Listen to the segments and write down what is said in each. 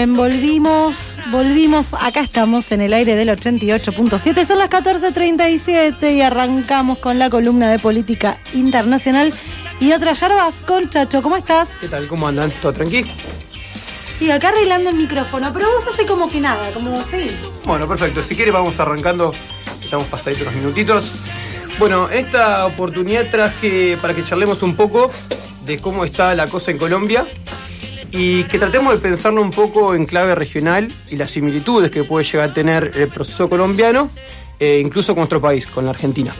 Bien, volvimos, volvimos, acá estamos en el aire del 88.7, son las 14.37 y arrancamos con la columna de política internacional y otra yerbas con Chacho, ¿cómo estás? ¿Qué tal? ¿Cómo andan? ¿Todo tranquilo? Sí, acá arreglando el micrófono, pero vos hace como que nada, como sí. Bueno, perfecto, si quieres vamos arrancando, estamos pasaditos unos minutitos. Bueno, esta oportunidad traje para que charlemos un poco de cómo está la cosa en Colombia y que tratemos de pensarlo un poco en clave regional y las similitudes que puede llegar a tener el proceso colombiano, eh, incluso con nuestro país, con la Argentina.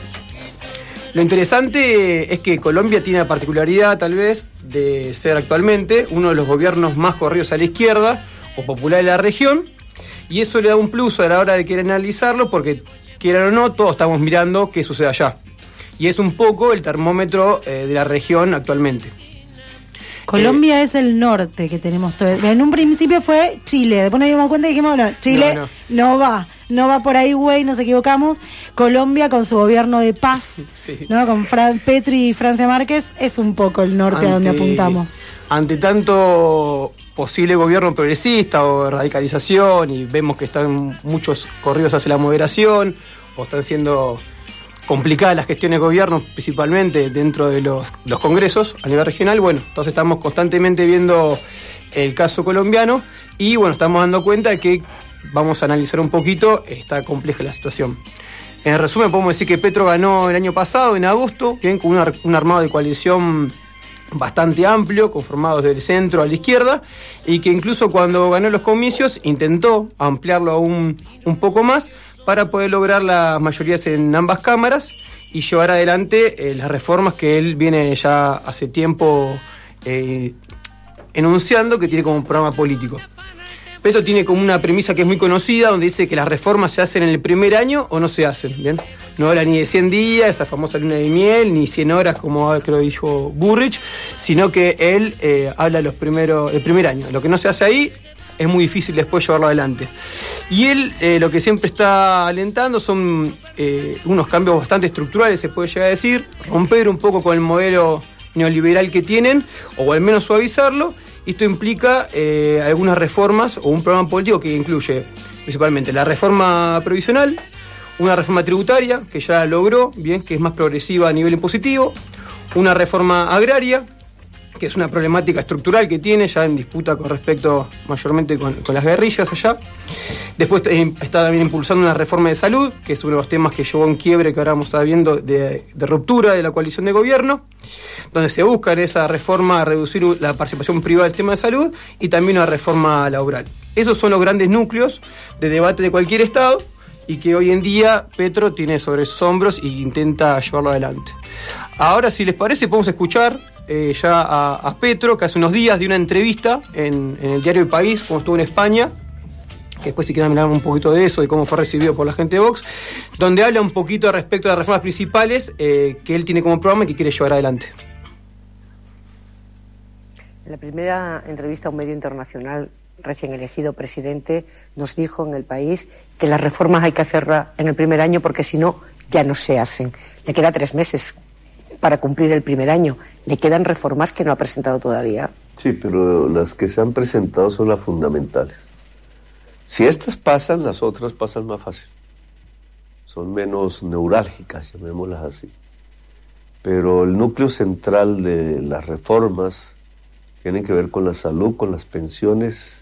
Lo interesante es que Colombia tiene la particularidad, tal vez, de ser actualmente uno de los gobiernos más corridos a la izquierda o popular de la región, y eso le da un plus a la hora de querer analizarlo, porque quieran o no, todos estamos mirando qué sucede allá. Y es un poco el termómetro eh, de la región actualmente. Colombia es el norte que tenemos todo. En un principio fue Chile, después nos dimos cuenta y dijimos, no, Chile No, no, no. va, no va por ahí, güey, nos equivocamos. Colombia con su gobierno de paz, Sí. ¿no? Con Fran Petri y Francia Márquez, es un poco el norte a donde apuntamos. Ante tanto posible gobierno progresista o radicalización y vemos que están muchos corridos hacia la moderación o están siendo complicadas las gestiones de gobierno, principalmente dentro de los, los congresos a nivel regional, bueno, entonces estamos constantemente viendo el caso colombiano y bueno, estamos dando cuenta que vamos a analizar un poquito, está compleja la situación. En resumen, podemos decir que Petro ganó el año pasado, en agosto, bien, con una- un armado de coalición bastante amplio, conformado desde el centro a la izquierda, y que incluso cuando ganó los comicios intentó ampliarlo aún un poco más para poder lograr las mayorías en ambas cámaras y llevar adelante eh, las reformas que él viene ya hace tiempo eh, enunciando que tiene como programa político. Petro tiene como una premisa que es muy conocida, donde dice que las reformas se hacen en el primer año o no se hacen, ¿bien? No habla ni de 100 días, esa famosa luna de miel, ni 100 horas, como creo dijo Burrich, sino que él eh, habla los primeros, el primer año. Lo que no se hace ahí es muy difícil después llevarlo adelante. Y él eh, lo que siempre está alentando son eh, unos cambios bastante estructurales, se puede llegar a decir, romper un poco con el modelo neoliberal que tienen, o al menos suavizarlo. Esto implica eh, algunas reformas o un programa político que incluye principalmente la reforma provisional, una reforma tributaria que ya logró, bien, que es más progresiva a nivel impositivo, una reforma agraria, que es una problemática estructural que tiene ya en disputa con respecto mayormente con, con las guerrillas allá. Después eh, está también impulsando una reforma de salud, que es uno de los temas que llevó a un quiebre que ahora vamos a estar viendo de, de ruptura de la coalición de gobierno, donde se busca en esa reforma reducir la participación privada del tema de salud y también una reforma laboral. Esos son los grandes núcleos de debate de cualquier Estado y que hoy en día Petro tiene sobre sus hombros e intenta llevarlo adelante. Ahora, si les parece, podemos escuchar eh, ya a, Petro, que hace unos días dio una entrevista en, en el diario El País, como estuvo en España, que después si quieren hablar un poquito de eso, de cómo fue recibido por la gente de Vox, donde habla un poquito respecto a las reformas principales eh, que él tiene como programa y que quiere llevar adelante. En la primera entrevista a un medio internacional recién elegido presidente nos dijo en el país que las reformas hay que hacerlas en el primer año porque si no ya no se hacen. Le queda tres meses para cumplir el primer año. Le quedan reformas que no ha presentado todavía. Sí, pero las que se han presentado son las fundamentales. Si estas pasan, las otras pasan más fácil. Son menos neurálgicas, llamémoslas así. Pero el núcleo central de las reformas tiene que ver con la salud, con las pensiones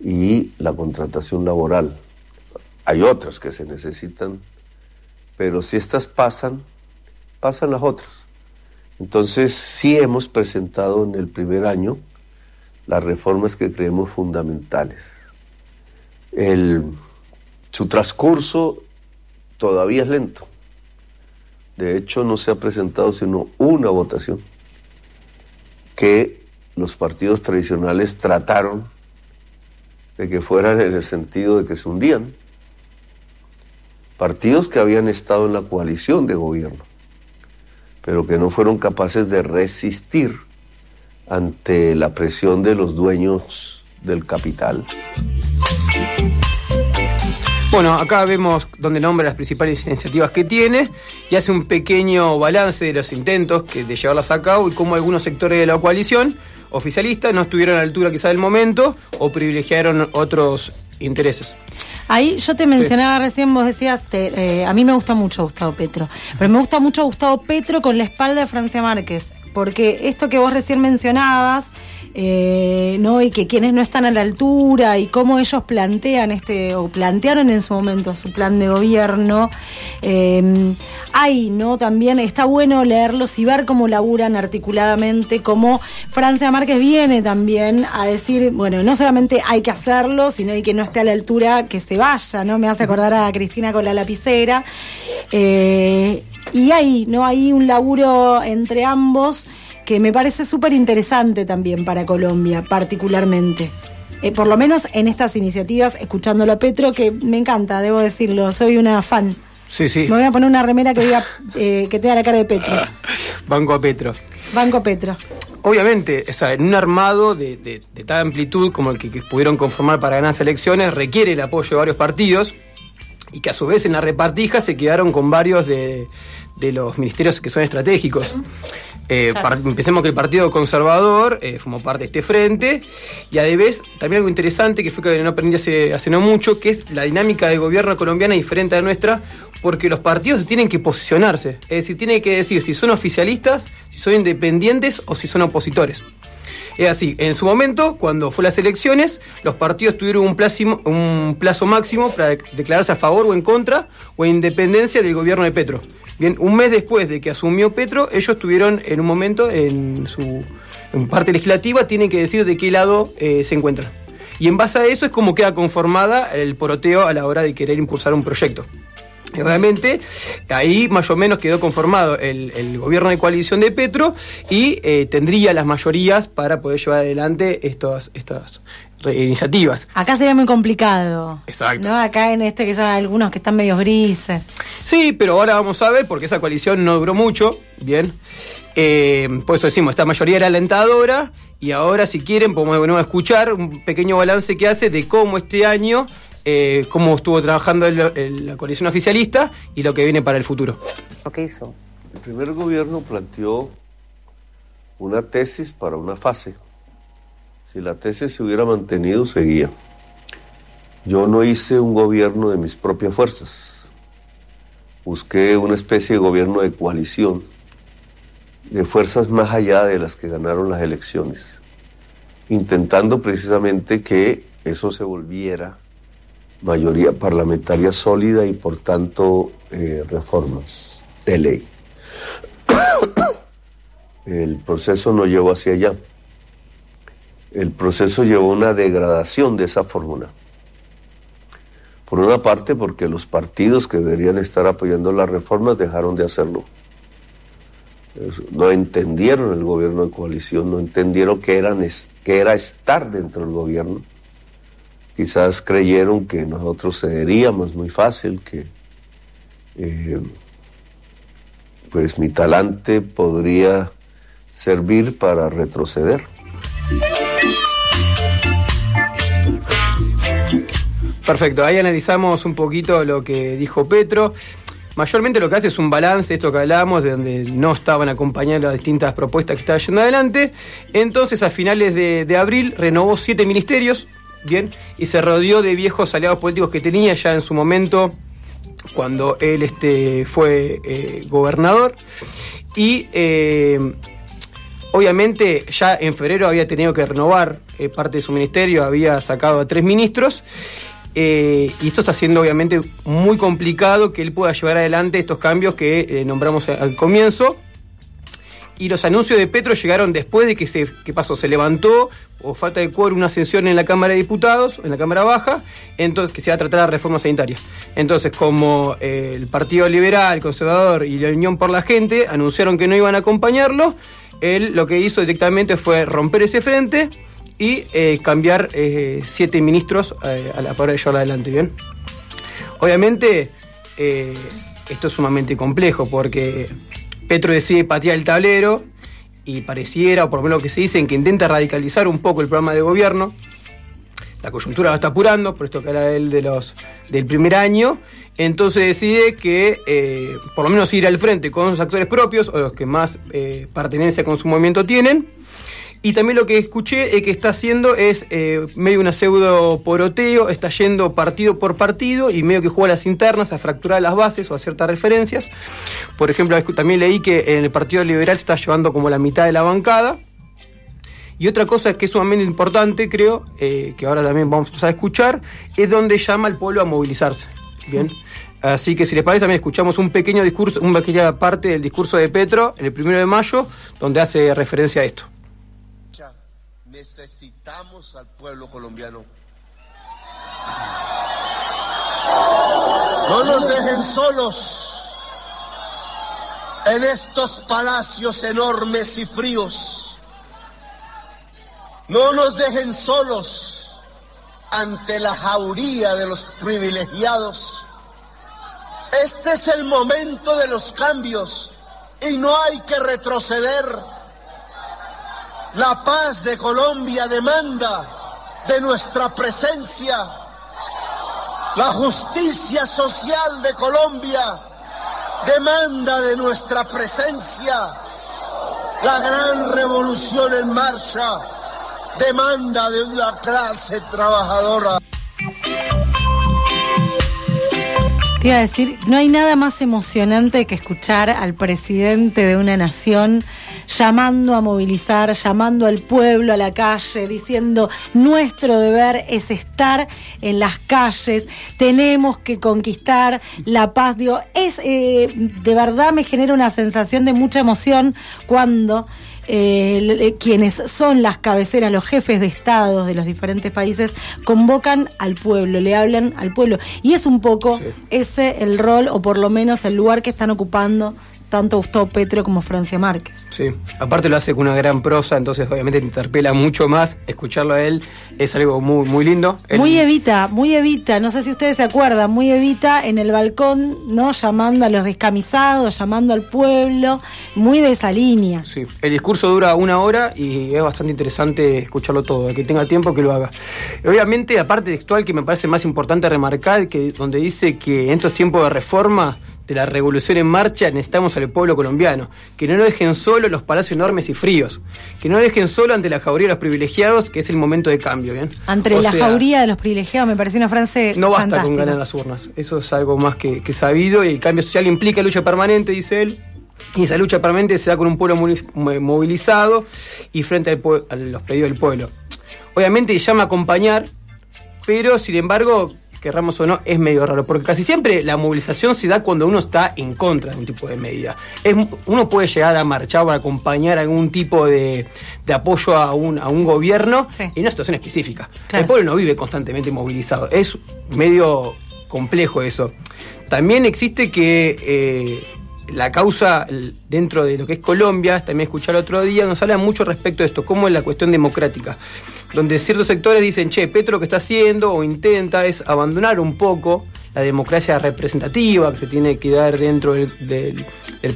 y la contratación laboral. Hay otras que se necesitan, pero si estas pasan, pasan las otras. Entonces sí hemos presentado en el primer año las reformas que creemos fundamentales. Su transcurso todavía es lento. De hecho, no se ha presentado sino una votación que los partidos tradicionales trataron de que fueran en el sentido de que se hundían. Partidos que habían estado en la coalición de gobierno, pero que no fueron capaces de resistir ante la presión de los dueños del capital. Bueno, acá vemos donde nombra las principales iniciativas que tiene y hace un pequeño balance de los intentos que, de llevarlas a cabo y cómo algunos sectores de la coalición oficialistas no estuvieron a la altura quizá del momento o privilegiaron otros intereses. Ahí yo te mencionaba recién, vos decías, eh, a mí me gusta mucho Gustavo Petro, pero me gusta mucho Gustavo Petro con la espalda de Francia Márquez, porque esto que vos recién mencionabas, eh, ¿no? Y que quienes no están a la altura y cómo ellos plantean este, o plantearon en su momento su plan de gobierno. Eh, hay, ¿no? También está bueno leerlos y ver cómo laburan articuladamente, cómo Francia Márquez viene también a decir, bueno, no solamente hay que hacerlo, sino y que no esté a la altura, que se vaya, ¿no? Me hace acordar a Cristina con la lapicera. Eh, y hay, ¿no? Hay un laburo entre ambos que me parece súper interesante también para Colombia, particularmente. Eh, por lo menos en estas iniciativas, escuchándolo a Petro, que me encanta, debo decirlo, soy una fan. Sí, sí. Me voy a poner una remera que diga eh, que tenga la cara de Petro. Banco a Petro. Banco Petro. Obviamente, o sea, en un armado de, de, tal amplitud como el que, que, pudieron conformar para ganar las elecciones, requiere el apoyo de varios partidos y que a su vez en la repartija se quedaron con varios de, de los ministerios que son estratégicos. Eh, empecemos que el Partido Conservador eh, formó parte de este frente y además también algo interesante que fue que no aprendí hace, hace no mucho, que es la dinámica de gobierno colombiana diferente a la nuestra, porque los partidos tienen que posicionarse, es decir, tienen que decir si son oficialistas, si son independientes o si son opositores. Es así, en su momento, cuando fue las elecciones, los partidos tuvieron un plazo, máximo para declararse a favor o en contra o en independencia del gobierno de Petro. Bien, un mes después de que asumió Petro, ellos tuvieron en un momento en su parte legislativa, tienen que decir de qué lado eh, se encuentran. Y en base a eso es como queda conformada el poroteo a la hora de querer impulsar un proyecto. Y obviamente, ahí más o menos quedó conformado el, gobierno de coalición de Petro y eh, tendría las mayorías para poder llevar adelante estos, estas iniciativas. Acá sería muy complicado. Exacto. ¿no? Acá en este que son algunos que están medios grises. Sí, pero ahora vamos a ver, porque esa coalición no duró mucho, bien. Eh, por eso decimos, esta mayoría era alentadora y ahora si quieren podemos escuchar un pequeño balance que hace de cómo este año, eh, cómo estuvo trabajando la coalición oficialista y lo que viene para el futuro. ¿Lo que hizo? El primer gobierno planteó una tesis para una fase si la tesis se hubiera mantenido, seguía. Yo no hice un gobierno de mis propias fuerzas. Busqué una especie de gobierno de coalición, de fuerzas más allá de las que ganaron las elecciones, intentando precisamente que eso se volviera mayoría parlamentaria sólida y por tanto eh, reformas de ley. El proceso no llevó hacia allá el proceso llevó una degradación de esa fórmula. Por una parte, porque los partidos que deberían estar apoyando las reformas dejaron de hacerlo. No entendieron el gobierno de coalición, no entendieron eran, que era estar dentro del gobierno. Quizás creyeron que nosotros cederíamos muy fácil, que eh, pues mi talante podría servir para retroceder. Perfecto, ahí analizamos un poquito lo que dijo Petro. Mayormente lo que hace es un balance, esto que hablamos, de donde no estaban acompañando las distintas propuestas que estaba yendo adelante. Entonces, a finales de, abril, renovó siete ministerios, bien, y se rodeó de viejos aliados políticos que tenía ya en su momento, cuando él este, fue eh, gobernador. Y eh, obviamente ya en febrero había tenido que renovar eh, parte de su ministerio, había sacado a tres ministros y esto está siendo obviamente muy complicado que él pueda llevar adelante estos cambios que nombramos al comienzo. Y los anuncios de Petro llegaron después de que se, ¿qué pasó? Se levantó, o falta de quórum, una sesión en la Cámara de Diputados, en la Cámara Baja, entonces que se va a tratar la reforma sanitaria. Entonces, como eh, el Partido Liberal, Conservador y la Unión por la Gente anunciaron que no iban a acompañarlo, él lo que hizo directamente fue romper ese frente y eh, cambiar eh, siete ministros a la hora de llevarla adelante, ¿bien? Obviamente, esto es sumamente complejo porque Petro decide patear el tablero y pareciera, o por lo menos lo que se dice, que intenta radicalizar un poco el programa de gobierno. La coyuntura a estar apurando, por esto que era él de los, del primer año. Entonces decide que por lo menos ir al frente con los actores propios o los que más pertenencia con su movimiento tienen Y también lo que escuché que está haciendo es eh, medio una pseudo poroteo, está yendo partido por partido y medio que juega las internas a fracturar las bases o a ciertas referencias. Por ejemplo, también leí que en el Partido Liberal se está llevando como la mitad de la bancada. Y otra cosa que es sumamente importante, creo, eh, que ahora también vamos a escuchar, es donde llama al pueblo a movilizarse. Bien. Así que si les parece, también escuchamos un pequeño discurso, una pequeña parte del discurso de Petro el primero de mayo, donde hace referencia a esto necesitamos al pueblo colombiano. No nos dejen solos en estos palacios enormes y fríos. No nos dejen solos ante la jauría de los privilegiados. Este es el momento de los cambios y no hay que retroceder. La paz de Colombia demanda de nuestra presencia. La justicia social de Colombia demanda de nuestra presencia. La gran revolución en marcha demanda de una clase trabajadora. Te iba a decir, no hay nada más emocionante que escuchar al presidente de una nación llamando a movilizar, llamando al pueblo a la calle, diciendo nuestro deber es estar en las calles, tenemos que conquistar la paz. Es eh, de verdad me genera una sensación de mucha emoción cuando eh, quienes son las cabeceras, los jefes de estados de los diferentes países, convocan al pueblo, le hablan al pueblo. Y es un poco ese el rol, o por lo menos el lugar que están ocupando tanto Gustavo Petro como Francia Márquez. Sí, aparte lo hace con una gran prosa, entonces obviamente te interpela mucho más. Escucharlo a él es algo muy, muy lindo. Muy Evita, muy Evita, no sé si ustedes se acuerdan, muy Evita en el balcón, ¿no? Llamando a los descamisados, llamando al pueblo, muy de esa línea. Sí, el discurso dura una hora y es bastante interesante escucharlo todo, el que tenga tiempo que lo haga. Obviamente, aparte textual que me parece más importante remarcar, que donde dice que en estos tiempos de reforma, de la revolución en marcha necesitamos al pueblo colombiano, que no lo dejen solo los palacios enormes y fríos, que no lo dejen solo ante la jauría de los privilegiados, que es el momento de cambio, ¿bien? Ante la jauría de los privilegiados, me parece una frase No basta con ganar las urnas, eso es algo más que, sabido y el cambio social implica lucha permanente, dice él, y esa lucha permanente se da con un pueblo movilizado y frente a los pedidos del pueblo. Obviamente llama a acompañar, pero sin embargo querramos o no, es medio raro, porque casi siempre la movilización se da cuando uno está en contra de un tipo de medida. Es, uno puede llegar a marchar o a acompañar algún tipo de, apoyo a un, a un gobierno en una situación específica. El pueblo no vive constantemente movilizado, es medio complejo eso. También existe que... Eh, la causa dentro de lo que es Colombia, también escuché el otro día, nos habla mucho respecto de esto, cómo es la cuestión democrática donde ciertos sectores dicen, che, Petro lo que está haciendo o intenta es abandonar un poco la democracia representativa que se tiene que dar dentro del,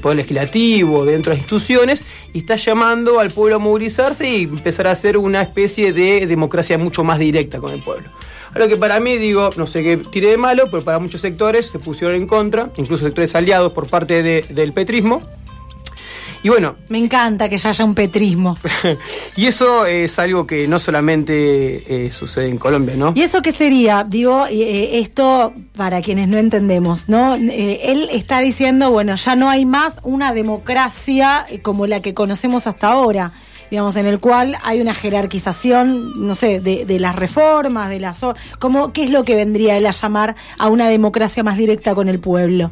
poder legislativo, dentro de las instituciones, y está llamando al pueblo a movilizarse y empezar a hacer una especie de democracia mucho más directa con el pueblo. Algo que para mí, digo, no sé qué tire de malo, pero para muchos sectores se pusieron en contra, incluso sectores aliados por parte del petrismo, y bueno. Me encanta que ya haya un petrismo. y eso es algo que no solamente eh, sucede en Colombia, ¿no? ¿Y eso qué sería? Digo, eh, esto para quienes no entendemos, ¿no? Eh, él está diciendo, bueno, ya no hay más una democracia como la que conocemos hasta ahora digamos, en el cual hay una jerarquización, no sé, de, de las reformas, de las... ¿cómo, ¿Qué es lo que vendría él a llamar a una democracia más directa con el pueblo?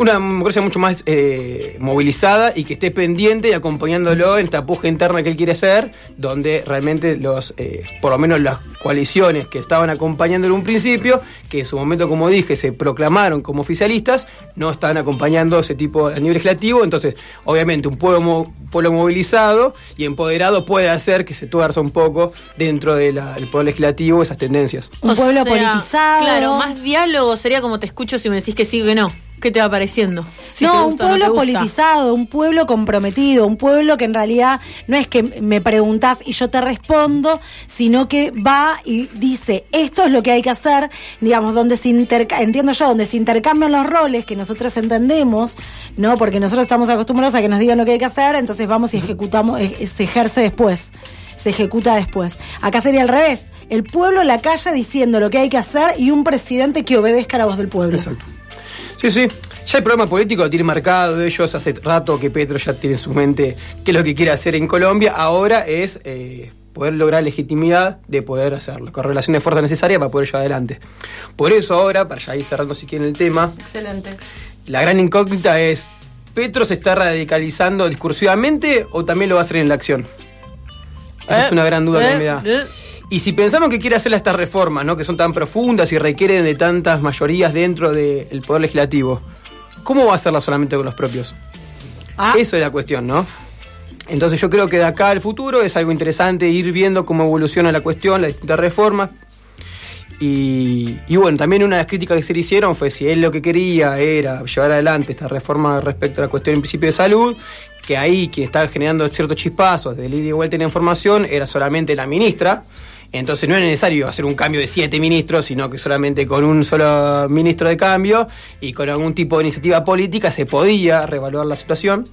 Una democracia mucho más eh, movilizada y que esté pendiente y acompañándolo en esta puja interna que él quiere hacer, donde realmente los, eh, por lo menos las coaliciones que estaban acompañando en un principio, que en su momento, como dije, se proclamaron como oficialistas, no están acompañando ese tipo a nivel legislativo. Entonces, obviamente, un pueblo, pueblo movilizado y empoderado puede hacer que se tuerza un poco dentro del poder legislativo esas tendencias. Un pueblo politizado. Claro, más diálogo sería como te escucho si me decís que sí o que no. ¿Qué te va pareciendo? no, un pueblo politizado, un pueblo comprometido, un pueblo que en realidad no es que me preguntas y yo te respondo, sino que va y dice, esto es lo que hay que hacer, digamos, donde se entiendo yo, donde se intercambian los roles que nosotros entendemos, ¿no? Porque nosotros estamos acostumbrados a que nos digan lo que hay que hacer, entonces vamos y ejecutamos, se ejerce después se ejecuta después. Acá sería al revés. El pueblo la calle diciendo lo que hay que hacer y un presidente que obedezca a la voz del pueblo. Exacto. Sí, sí. Ya el programa político lo tiene marcado ellos hace rato que Petro ya tiene en su mente qué es lo que quiere hacer en Colombia. Ahora es eh, poder lograr legitimidad de poder hacerlo, correlación de fuerza necesaria para poder llevar adelante. Por eso ahora, para ya ir cerrando si quieren el tema, Excelente. la gran incógnita es, ¿Petro se está radicalizando discursivamente o también lo va a hacer en la acción? Esa es una gran duda que me da. Y si pensamos que quiere hacer estas reformas, ¿no? que son tan profundas y requieren de tantas mayorías dentro del Poder Legislativo, ¿cómo va a hacerla solamente con los propios? Ah. Eso es la cuestión, ¿no? Entonces yo creo que de acá al futuro es algo interesante ir viendo cómo evoluciona la cuestión, las distintas reformas. Y, y bueno, también una de las críticas que se le hicieron fue si él lo que quería era llevar adelante esta reforma respecto a la cuestión en principio de salud, que ahí quien estaba generando ciertos chispazos de ida y vuelta en la información era solamente la ministra. Entonces no es necesario hacer un cambio de siete ministros, sino que solamente con un solo ministro de cambio y con algún tipo de iniciativa política se podía reevaluar la situación.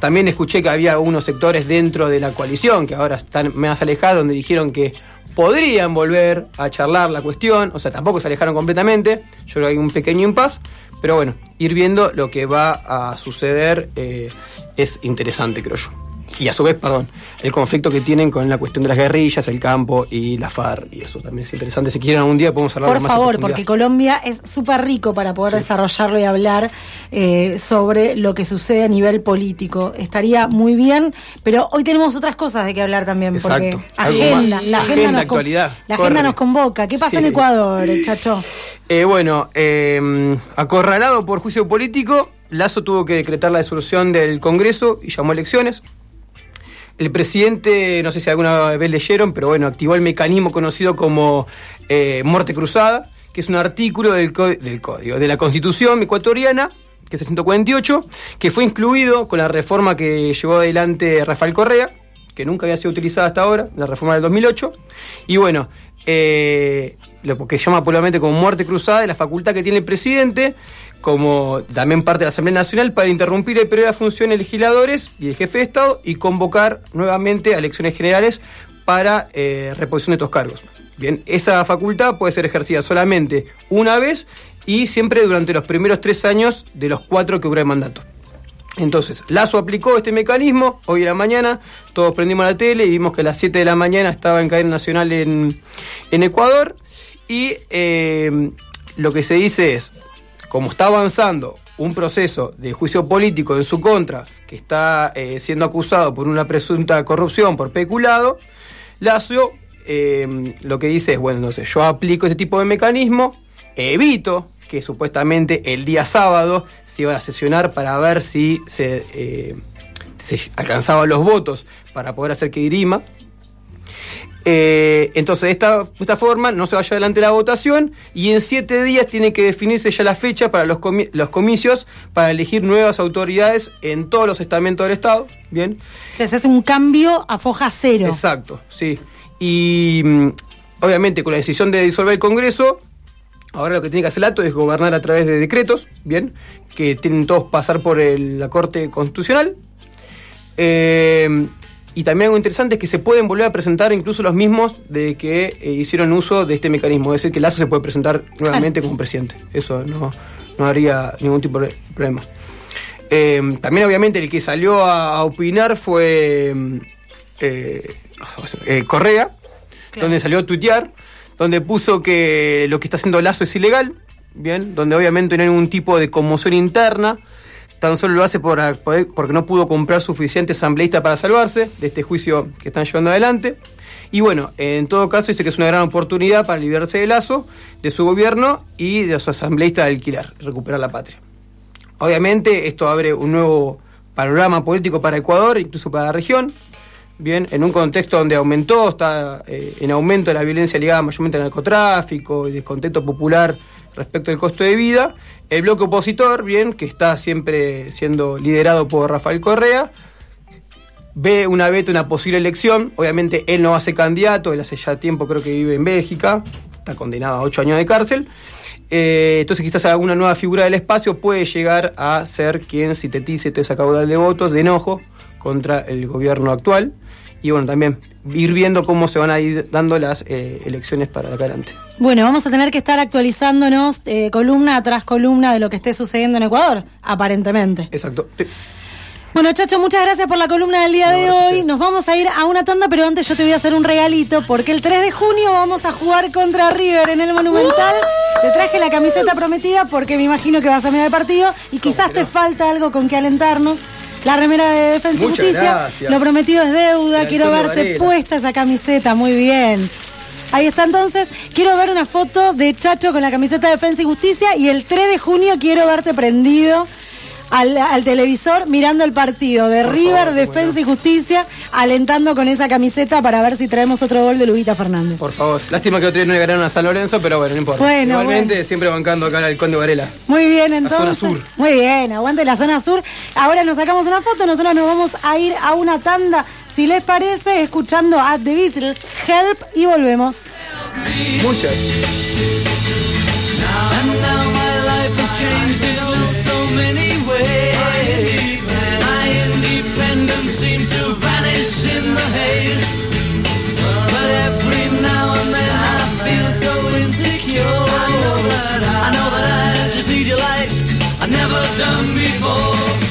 También escuché que había unos sectores dentro de la coalición que ahora están más alejados, donde dijeron que podrían volver a charlar la cuestión, o sea, tampoco se alejaron completamente, yo creo que hay un pequeño impas, pero bueno, ir viendo lo que va a suceder eh, es interesante, creo yo. Y a su vez, perdón, el conflicto que tienen con la cuestión de las guerrillas, el campo y la FARC, y eso también es interesante. Si quieren algún día podemos hablar Por más en favor, porque Colombia es súper rico para poder desarrollarlo y hablar eh, sobre lo que sucede a nivel político. Estaría muy bien, pero hoy tenemos otras cosas de que hablar también. Porque Exacto. Algo agenda, la agenda, Agenda, nos, actualidad. la Corre. agenda nos convoca. ¿Qué pasa Sí. en Ecuador, chacho? Eh, bueno, eh, acorralado por juicio político, Lazo tuvo que decretar la disolución del Congreso y llamó a elecciones. El presidente, no sé si alguna vez leyeron, pero bueno, activó el mecanismo conocido como eh, muerte cruzada, que es un artículo del, del código de la Constitución ecuatoriana, que es el 148, que fue incluido con la reforma que llevó adelante Rafael Correa, que nunca había sido utilizada hasta ahora, la reforma del 2008. Y bueno, eh, lo que llama popularmente como muerte cruzada es la facultad que tiene el presidente, como también parte de la Asamblea Nacional, para interrumpir el periodo de funciones legisladores y el jefe de Estado y convocar nuevamente a elecciones generales para eh, reposición de estos cargos. Bien, esa facultad puede ser ejercida solamente una vez y siempre durante los primeros tres años de los cuatro que dura el mandato. Entonces, Lazo aplicó este mecanismo, hoy en la mañana, todos prendimos la tele y vimos que a las 7 de la mañana estaba en cadena nacional en, en Ecuador y eh, lo que se dice es, como está avanzando un proceso de juicio político en su contra, que está eh, siendo acusado por una presunta corrupción, por peculado, Lazo eh, lo que dice es, bueno, entonces yo aplico ese tipo de mecanismo, evito que supuestamente el día sábado se iban a sesionar para ver si se, eh, se alcanzaban los votos para poder hacer que dirima. Eh, entonces, de esta, esta forma no se vaya adelante la votación y en siete días tiene que definirse ya la fecha para los, comi- los comicios para elegir nuevas autoridades en todos los estamentos del Estado. Bien. O sea, se hace un cambio a foja cero. Exacto, sí. Y mm, obviamente con la decisión de disolver el Congreso, ahora lo que tiene que hacer el acto es gobernar a través de decretos, bien, que tienen todos pasar por el- la Corte Constitucional. Eh, y también algo interesante es que se pueden volver a presentar incluso los mismos de que eh, hicieron uso de este mecanismo. Es decir, que Lazo se puede presentar nuevamente como presidente. Eso no, no haría ningún tipo de problema. Eh, también obviamente el que salió a, a opinar fue mm, eh, eh, Correa, donde salió a tuitear, donde puso que lo que está haciendo Lazo es ilegal, bien, donde obviamente no hay ningún tipo de conmoción interna, tan solo lo hace por, porque no pudo comprar suficiente asambleísta para salvarse de este juicio que están llevando adelante. Y bueno, en todo caso dice que es una gran oportunidad para librarse de Lazo, de su gobierno y de su asambleísta de alquilar, recuperar la patria. Obviamente esto abre un nuevo panorama político para Ecuador, incluso para la región. Bien, en un contexto donde aumentó, está eh, en aumento la violencia ligada mayormente al narcotráfico y descontento popular respecto al costo de vida, el bloque opositor, bien, que está siempre siendo liderado por Rafael Correa, ve una vez una posible elección. Obviamente él no va a ser candidato, él hace ya tiempo creo que vive en Bélgica, está condenado a ocho años de cárcel. Eh, entonces quizás alguna nueva figura del espacio puede llegar a ser quien sintetice toda esa caudal de votos de enojo contra el gobierno actual y bueno, también ir viendo cómo se van a ir dando las eh, elecciones para acá adelante. Bueno, vamos a tener que estar actualizándonos eh, columna tras columna de lo que esté sucediendo en Ecuador, aparentemente. Exacto. Bueno, Chacho, muchas gracias por la columna del día No, de hoy. Nos vamos a ir a una tanda, pero antes yo te voy a hacer un regalito, porque el 3 de junio vamos a jugar contra River en el Monumental. Te traje la camiseta prometida porque me imagino que vas a mirar el partido y quizás te falta algo con que alentarnos. La remera de Defensa y Muchas Justicia. gracias. Lo prometido es deuda. Quiero verte Varela. puesta esa camiseta. Muy bien. Ahí está entonces. Quiero ver una foto de Chacho con la camiseta de Defensa y Justicia y el 3 de junio quiero verte prendido al, al televisor mirando el partido de Por River, favor, Defensa y Justicia, alentando con esa camiseta para ver si traemos otro gol de Lubita Fernández. Por favor. Lástima que otro día no le ganaron a San Lorenzo, pero bueno, no importa. Bueno, Igualmente, bueno. siempre bancando acá al Conde Varela. Muy bien, entonces. zona sur. Muy bien, aguante la zona sur. Ahora nos sacamos una foto, nosotros nos vamos a ir a una tanda, si les parece, escuchando a The Beatles, Help y volvemos. Muchas. And now my life has changed in so many ways. My independence seems to vanish in the haze. But every now and then I feel so insecure. I know that I, know that I just need you like I've never done before.